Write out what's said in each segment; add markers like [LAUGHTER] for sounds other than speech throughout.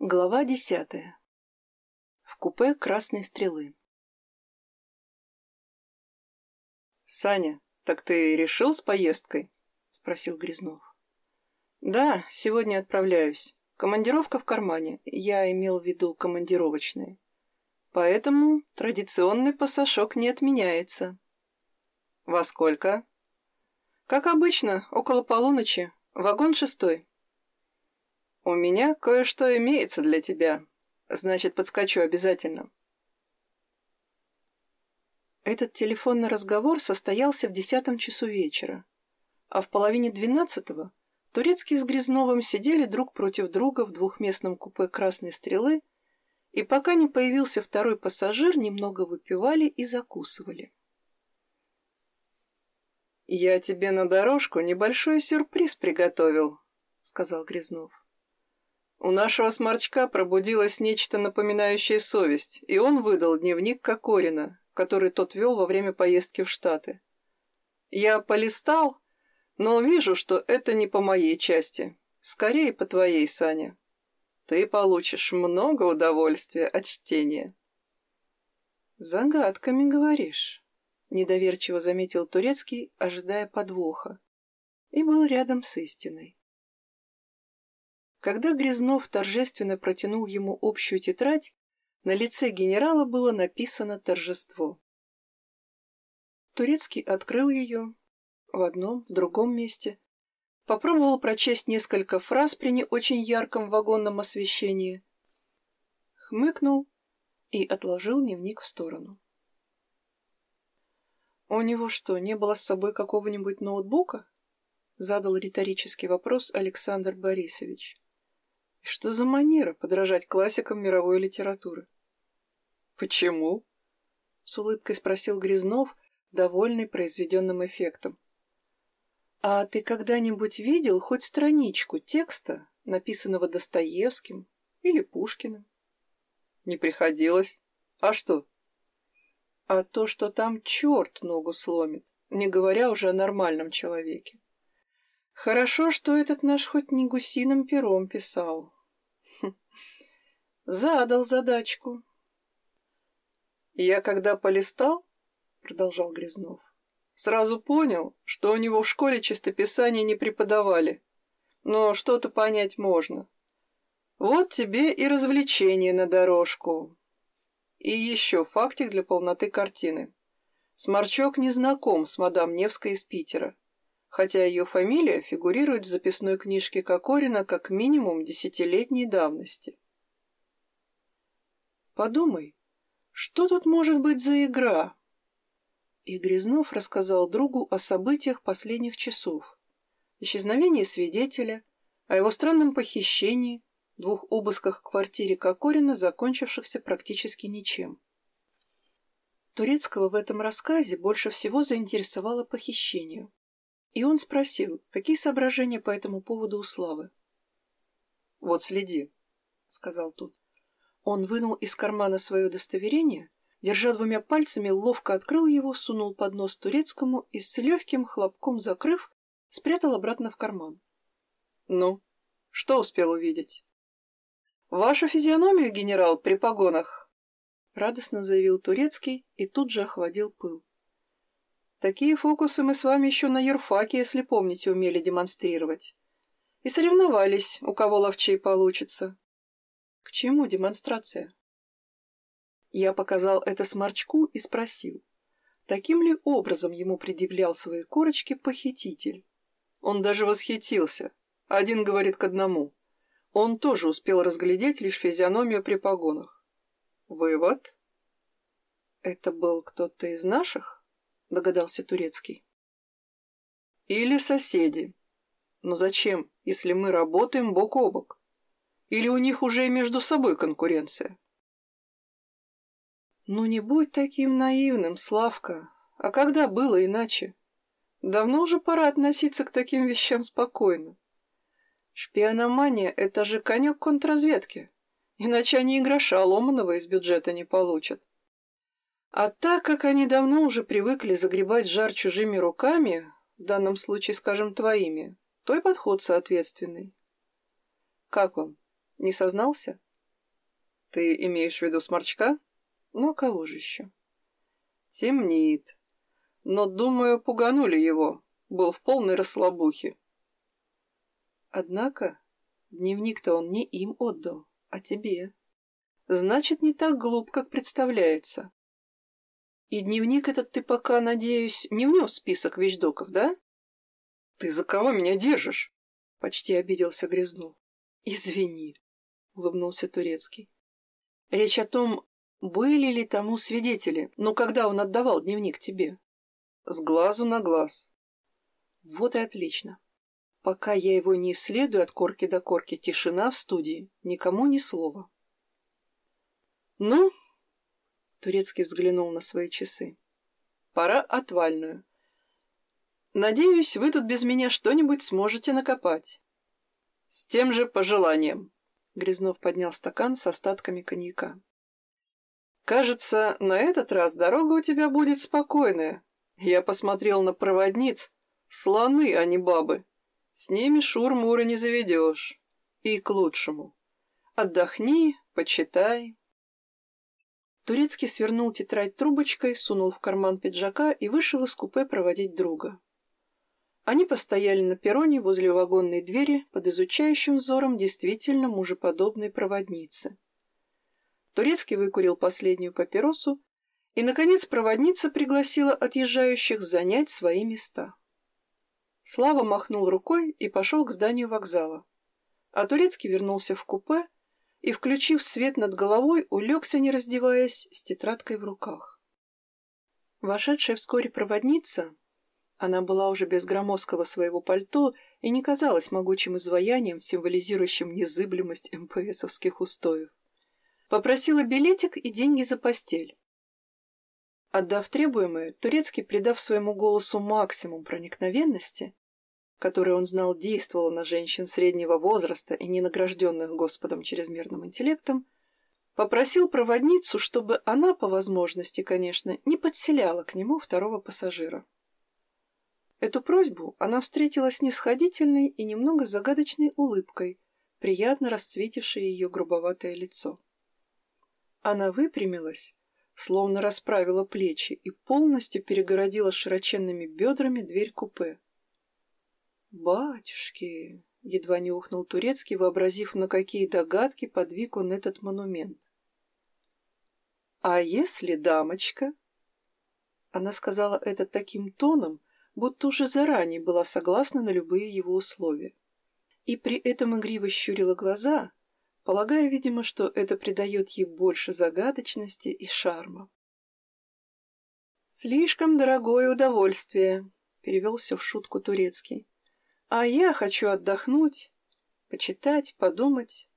Глава десятая. В купе красной стрелы. «Саня, так ты решил с поездкой?» — спросил Грязнов. «Да, сегодня отправляюсь. Командировка в кармане. Я имел в виду командировочные. Поэтому традиционный пассажок не отменяется». «Во сколько?» «Как обычно, около полуночи. Вагон шестой». «У меня кое-что имеется для тебя. Значит, подскочу обязательно». Этот телефонный разговор состоялся в десятом часу вечера, а в половине двенадцатого Турецкий с Грязновым сидели друг против друга в двухместном купе «Красной стрелы», и пока не появился второй пассажир, немного выпивали и закусывали. «Я тебе на дорожку небольшой сюрприз приготовил», — сказал Грязнов. У нашего сморчка пробудилось нечто напоминающее совесть, и он выдал дневник Кокорина, который тот вел во время поездки в Штаты. Я полистал, но вижу, что это не по моей части. Скорее, по твоей, Саня. Ты получишь много удовольствия от чтения. «Загадками, говоришь», — недоверчиво заметил Турецкий, ожидая подвоха, и был рядом с истиной. Когда Грязнов торжественно протянул ему общую тетрадь, на лице генерала было написано торжество. Турецкий открыл ее в одном, в другом месте, попробовал прочесть несколько фраз при не очень ярком вагонном освещении, хмыкнул и отложил дневник в сторону. «У него что, не было с собой какого-нибудь ноутбука?» — задал риторический вопрос Александр Борисович. И что за манера подражать классикам мировой литературы? «Почему?» — с улыбкой спросил Грязнов, довольный произведенным эффектом. «А ты когда-нибудь видел хоть страничку текста, написанного Достоевским или Пушкиным?» «Не приходилось. А что?» «А то, что там черт ногу сломит, не говоря уже о нормальном человеке. Хорошо, что этот наш хоть не гусиным пером писал, Задал задачку. Я когда полистал, продолжал Грязнов, сразу понял, что у него в школе чистописание не преподавали. Но что-то понять можно. Вот тебе и развлечение на дорожку. И еще фактик для полноты картины. Сморчок не знаком с мадам Невской из Питера, хотя ее фамилия фигурирует в записной книжке Кокорина как минимум десятилетней давности. Подумай, что тут может быть за игра? И Грязнов рассказал другу о событиях последних часов. Исчезновении свидетеля, о его странном похищении, двух обысках в квартире Кокорина, закончившихся практически ничем. Турецкого в этом рассказе больше всего заинтересовало похищение. И он спросил, какие соображения по этому поводу у Славы. «Вот следи», — сказал тот. Он вынул из кармана свое удостоверение, держа двумя пальцами, ловко открыл его, сунул под нос турецкому и с легким хлопком закрыв, спрятал обратно в карман. «Ну, что успел увидеть?» «Вашу физиономию, генерал, при погонах!» Радостно заявил турецкий и тут же охладил пыл. «Такие фокусы мы с вами еще на юрфаке, если помните, умели демонстрировать. И соревновались, у кого ловчей получится. К чему демонстрация? Я показал это сморчку и спросил, таким ли образом ему предъявлял свои корочки похититель. Он даже восхитился. Один говорит к одному. Он тоже успел разглядеть лишь физиономию при погонах. Вывод? Это был кто-то из наших? Догадался Турецкий. Или соседи. Но зачем, если мы работаем бок о бок? Или у них уже между собой конкуренция? Ну не будь таким наивным, Славка. А когда было иначе? Давно уже пора относиться к таким вещам спокойно. Шпиономания — это же конек контрразведки. Иначе они и гроша ломаного из бюджета не получат. А так как они давно уже привыкли загребать жар чужими руками, в данном случае, скажем, твоими, то и подход соответственный. Как вам? Не сознался? Ты имеешь в виду сморчка? Ну, кого же еще? Темнеет. Но, думаю, пуганули его. Был в полной расслабухе. Однако дневник-то он не им отдал, а тебе. Значит, не так глуп, как представляется. И дневник этот ты пока, надеюсь, не внес в список вещдоков, да? Ты за кого меня держишь? Почти обиделся Грязнов. Извини, улыбнулся Турецкий. Речь о том, были ли тому свидетели, но когда он отдавал дневник тебе? С глазу на глаз. Вот и отлично. Пока я его не исследую от корки до корки, тишина в студии, никому ни слова. Ну, Турецкий взглянул на свои часы. Пора отвальную. Надеюсь, вы тут без меня что-нибудь сможете накопать. С тем же пожеланием. Грязнов поднял стакан с остатками коньяка. «Кажется, на этот раз дорога у тебя будет спокойная. Я посмотрел на проводниц. Слоны, а не бабы. С ними шур-мура не заведешь. И к лучшему. Отдохни, почитай, Турецкий свернул тетрадь трубочкой, сунул в карман пиджака и вышел из купе проводить друга. Они постояли на перроне возле вагонной двери под изучающим взором действительно мужеподобной проводницы. Турецкий выкурил последнюю папиросу, и, наконец, проводница пригласила отъезжающих занять свои места. Слава махнул рукой и пошел к зданию вокзала, а Турецкий вернулся в купе, и, включив свет над головой, улегся, не раздеваясь, с тетрадкой в руках. Вошедшая вскоре проводница, она была уже без громоздкого своего пальто и не казалась могучим изваянием, символизирующим незыблемость МПСовских устоев, попросила билетик и деньги за постель. Отдав требуемое, Турецкий, придав своему голосу максимум проникновенности, которое он знал действовало на женщин среднего возраста и не награжденных Господом чрезмерным интеллектом, попросил проводницу, чтобы она, по возможности, конечно, не подселяла к нему второго пассажира. Эту просьбу она встретила с нисходительной и немного загадочной улыбкой, приятно расцветившей ее грубоватое лицо. Она выпрямилась, словно расправила плечи и полностью перегородила широченными бедрами дверь купе. «Батюшки!» — едва не ухнул турецкий, вообразив, на какие догадки подвиг он этот монумент. «А если дамочка?» Она сказала это таким тоном, будто уже заранее была согласна на любые его условия. И при этом игриво щурила глаза, полагая, видимо, что это придает ей больше загадочности и шарма. «Слишком дорогое удовольствие», — перевел все в шутку турецкий. А я хочу отдохнуть, почитать, подумать.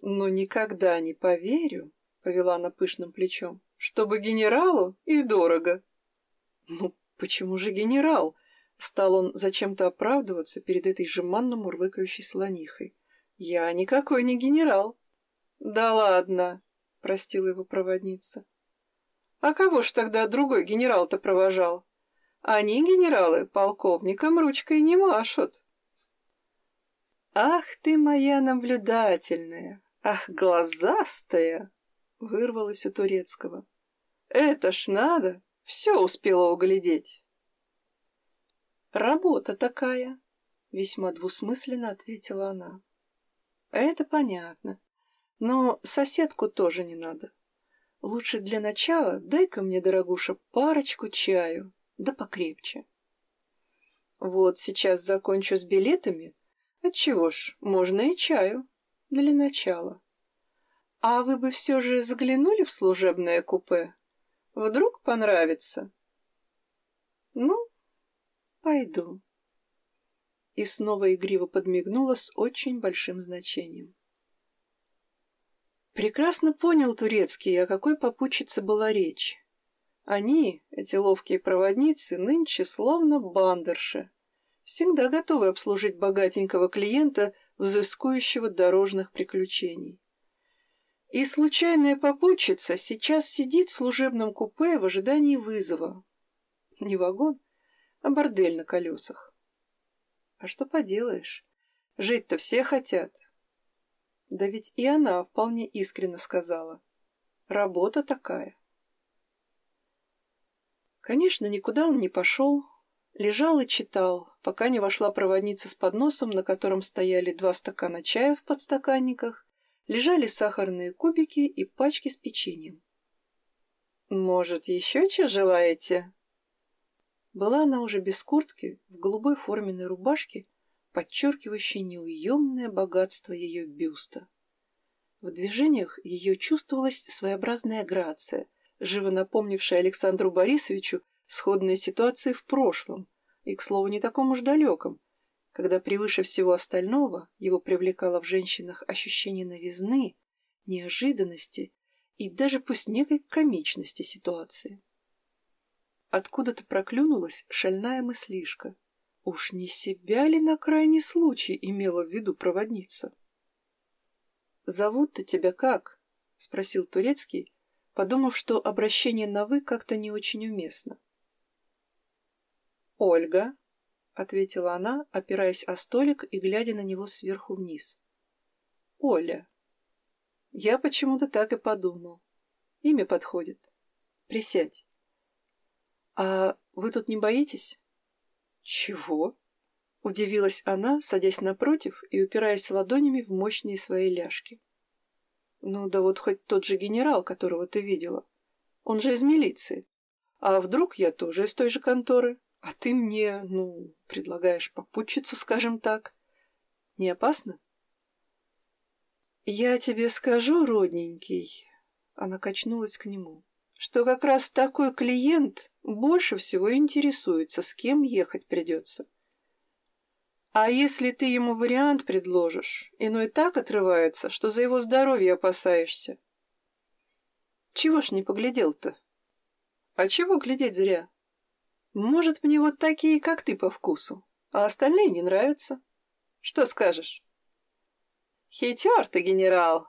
Но никогда не поверю, — повела она пышным плечом, — чтобы генералу и дорого. Ну, почему же генерал? Стал он зачем-то оправдываться перед этой жеманно мурлыкающей слонихой. Я никакой не генерал. Да ладно, — простила его проводница. А кого ж тогда другой генерал-то провожал? Они, генералы, полковникам ручкой не машут. «Ах ты моя наблюдательная! Ах, глазастая!» — вырвалось у турецкого. «Это ж надо! Все успела углядеть!» «Работа такая!» — весьма двусмысленно ответила она. «Это понятно. Но соседку тоже не надо. Лучше для начала дай-ка мне, дорогуша, парочку чаю, да покрепче. Вот сейчас закончу с билетами. Отчего ж, можно и чаю. Для начала. А вы бы все же заглянули в служебное купе? Вдруг понравится? Ну, пойду. И снова игриво подмигнула с очень большим значением. Прекрасно понял турецкий, о какой попутчице была речь. Они, эти ловкие проводницы, нынче словно бандерши, всегда готовы обслужить богатенького клиента, взыскующего дорожных приключений. И случайная попутчица сейчас сидит в служебном купе в ожидании вызова. Не вагон, а бордель на колесах. А что поделаешь? Жить-то все хотят. Да ведь и она вполне искренне сказала. Работа такая. Конечно, никуда он не пошел, лежал и читал, пока не вошла проводница с подносом, на котором стояли два стакана чая в подстаканниках, лежали сахарные кубики и пачки с печеньем. «Может, еще что желаете?» Была она уже без куртки, в голубой форменной рубашке, подчеркивающей неуемное богатство ее бюста. В движениях ее чувствовалась своеобразная грация, живо напомнившая Александру Борисовичу сходные ситуации в прошлом, и, к слову, не таком уж далеком, когда превыше всего остального его привлекало в женщинах ощущение новизны, неожиданности и даже пусть некой комичности ситуации. Откуда-то проклюнулась шальная мыслишка. Уж не себя ли на крайний случай имела в виду проводница? «Зовут-то тебя как?» — спросил Турецкий, подумав, что обращение на «вы» как-то не очень уместно. «Ольга», — ответила она, опираясь о столик и глядя на него сверху вниз. «Оля». Я почему-то так и подумал. Имя подходит. Присядь. «А вы тут не боитесь?» «Чего?» — удивилась она, садясь напротив и упираясь ладонями в мощные свои ляжки. «Ну да вот хоть тот же генерал, которого ты видела. Он же из милиции. А вдруг я тоже из той же конторы, а ты мне, ну, предлагаешь попутчицу, скажем так. Не опасно?» «Я тебе скажу, родненький...» Она качнулась к нему что как раз такой клиент больше всего интересуется, с кем ехать придется. А если ты ему вариант предложишь, иной так отрывается, что за его здоровье опасаешься. Чего ж не поглядел-то? А чего глядеть зря? Может, мне вот такие, как ты, по вкусу, а остальные не нравятся. Что скажешь? Хитер ты, генерал.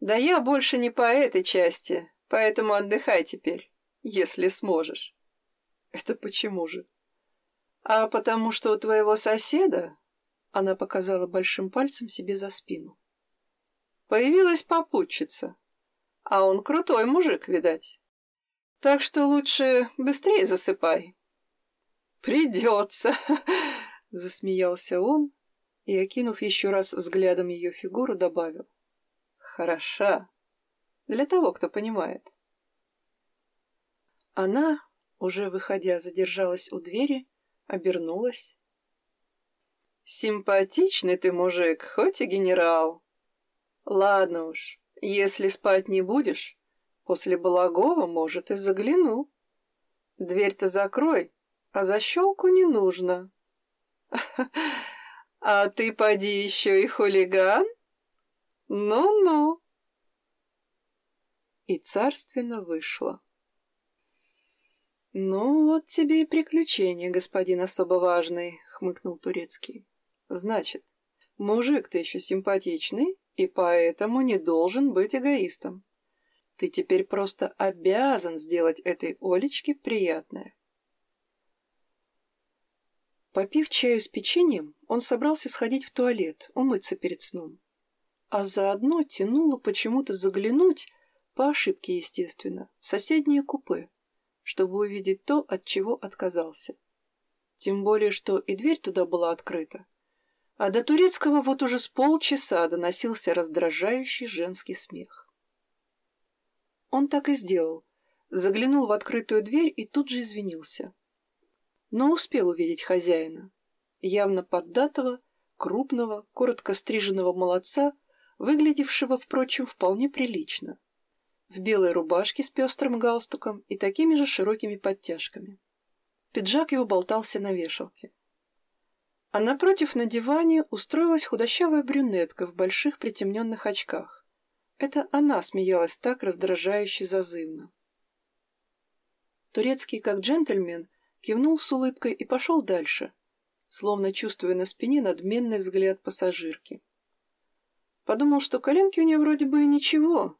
Да я больше не по этой части, Поэтому отдыхай теперь, если сможешь. Это почему же? А потому что у твоего соседа, она показала большим пальцем себе за спину, появилась попутчица, а он крутой мужик, видать. Так что лучше быстрее засыпай. Придется, [LAUGHS] засмеялся он и, окинув еще раз взглядом ее фигуру, добавил. Хороша. Для того, кто понимает. Она, уже выходя, задержалась у двери, обернулась. «Симпатичный ты мужик, хоть и генерал. Ладно уж, если спать не будешь, после Балагова, может, и загляну. Дверь-то закрой, а защелку не нужно. [LAUGHS] А ты поди еще и хулиган? Ну-ну» и царственно вышла. «Ну, вот тебе и приключение, господин особо важный», — хмыкнул Турецкий. «Значит, мужик ты еще симпатичный и поэтому не должен быть эгоистом. Ты теперь просто обязан сделать этой Олечке приятное». Попив чаю с печеньем, он собрался сходить в туалет, умыться перед сном. А заодно тянуло почему-то заглянуть по ошибке, естественно, в соседнее купе, чтобы увидеть то, от чего отказался. Тем более, что и дверь туда была открыта. А до турецкого вот уже с полчаса доносился раздражающий женский смех. Он так и сделал. Заглянул в открытую дверь и тут же извинился. Но успел увидеть хозяина. Явно поддатого, крупного, коротко стриженного молодца, выглядевшего, впрочем, вполне прилично в белой рубашке с пестрым галстуком и такими же широкими подтяжками. Пиджак его болтался на вешалке. А напротив на диване устроилась худощавая брюнетка в больших притемненных очках. Это она смеялась так раздражающе зазывно. Турецкий, как джентльмен, кивнул с улыбкой и пошел дальше, словно чувствуя на спине надменный взгляд пассажирки. Подумал, что коленки у нее вроде бы и ничего,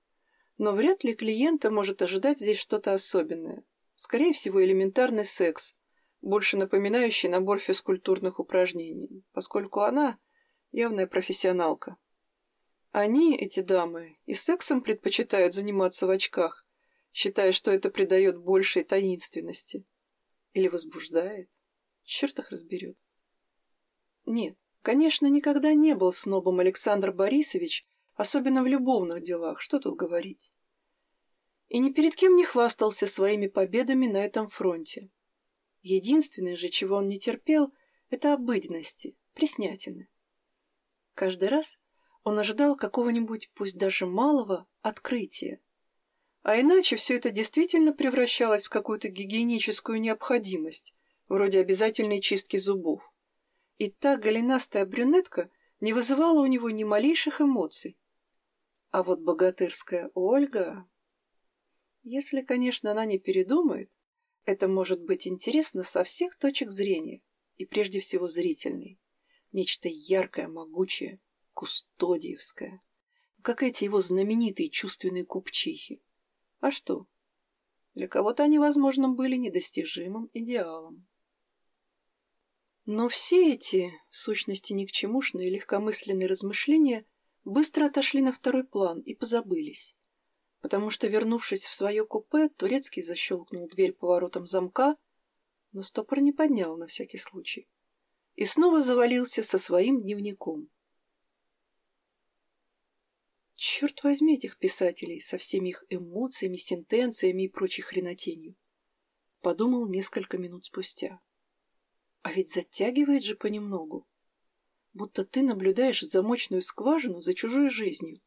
но вряд ли клиента может ожидать здесь что-то особенное. Скорее всего, элементарный секс, больше напоминающий набор физкультурных упражнений, поскольку она явная профессионалка. Они, эти дамы, и сексом предпочитают заниматься в очках, считая, что это придает большей таинственности. Или возбуждает. Черт их разберет. Нет, конечно, никогда не был снобом Александр Борисович, особенно в любовных делах, что тут говорить. И ни перед кем не хвастался своими победами на этом фронте. Единственное же, чего он не терпел, это обыденности, приснятины. Каждый раз он ожидал какого-нибудь, пусть даже малого, открытия. А иначе все это действительно превращалось в какую-то гигиеническую необходимость, вроде обязательной чистки зубов. И та голенастая брюнетка не вызывала у него ни малейших эмоций. А вот богатырская Ольга... Если, конечно, она не передумает, это может быть интересно со всех точек зрения, и прежде всего зрительной. Нечто яркое, могучее, кустодиевское. Как эти его знаменитые чувственные купчихи. А что? Для кого-то они, возможно, были недостижимым идеалом. Но все эти, сущности ни к чемушные легкомысленные размышления быстро отошли на второй план и позабылись. Потому что, вернувшись в свое купе, Турецкий защелкнул дверь поворотом замка, но стопор не поднял на всякий случай. И снова завалился со своим дневником. Черт возьми этих писателей со всеми их эмоциями, сентенциями и прочей хренотенью. Подумал несколько минут спустя. А ведь затягивает же понемногу. Будто ты наблюдаешь замочную скважину за чужой жизнью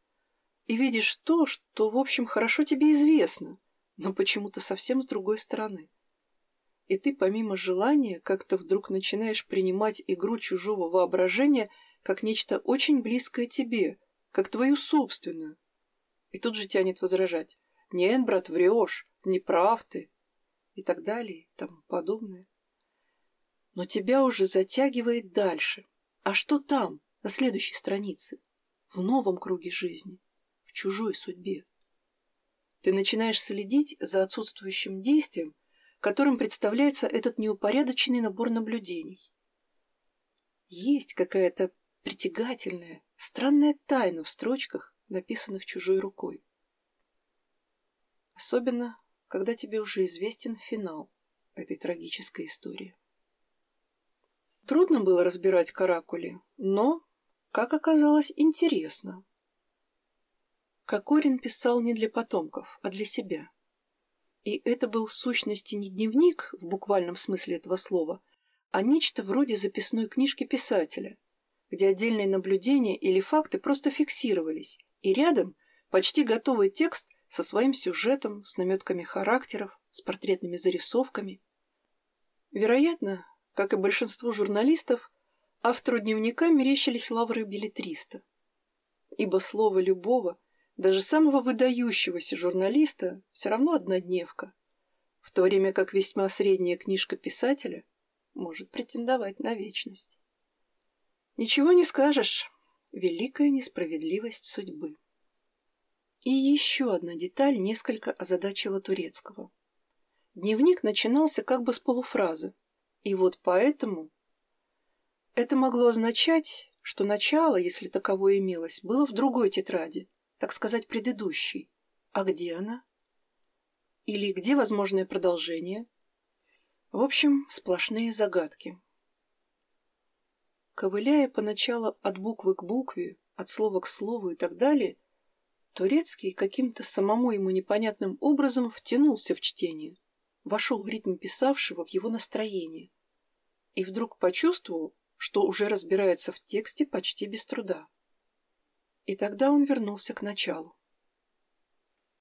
и видишь то, что, в общем, хорошо тебе известно, но почему-то совсем с другой стороны. И ты, помимо желания, как-то вдруг начинаешь принимать игру чужого воображения как нечто очень близкое тебе — как твою собственную. И тут же тянет возражать. Нет, брат, врешь, не прав ты. И так далее, и тому подобное. Но тебя уже затягивает дальше. А что там, на следующей странице? В новом круге жизни, в чужой судьбе. Ты начинаешь следить за отсутствующим действием, которым представляется этот неупорядоченный набор наблюдений. Есть какая-то притягательная, странная тайна в строчках, написанных чужой рукой. Особенно, когда тебе уже известен финал этой трагической истории. Трудно было разбирать каракули, но, как оказалось, интересно. Кокорин писал не для потомков, а для себя. И это был в сущности не дневник в буквальном смысле этого слова, а нечто вроде записной книжки писателя – где отдельные наблюдения или факты просто фиксировались, и рядом почти готовый текст со своим сюжетом, с наметками характеров, с портретными зарисовками. Вероятно, как и большинству журналистов, автору дневника мерещились лавры билетриста. Ибо слово любого, даже самого выдающегося журналиста, все равно однодневка, в то время как весьма средняя книжка писателя может претендовать на вечность. Ничего не скажешь. Великая несправедливость судьбы. И еще одна деталь несколько озадачила Турецкого. Дневник начинался как бы с полуфразы. И вот поэтому... Это могло означать, что начало, если таковое имелось, было в другой тетради, так сказать, предыдущей. А где она? Или где возможное продолжение? В общем, сплошные загадки. Ковыляя поначалу от буквы к букве, от слова к слову и так далее, Турецкий каким-то самому ему непонятным образом втянулся в чтение, вошел в ритм писавшего в его настроение и вдруг почувствовал, что уже разбирается в тексте почти без труда. И тогда он вернулся к началу.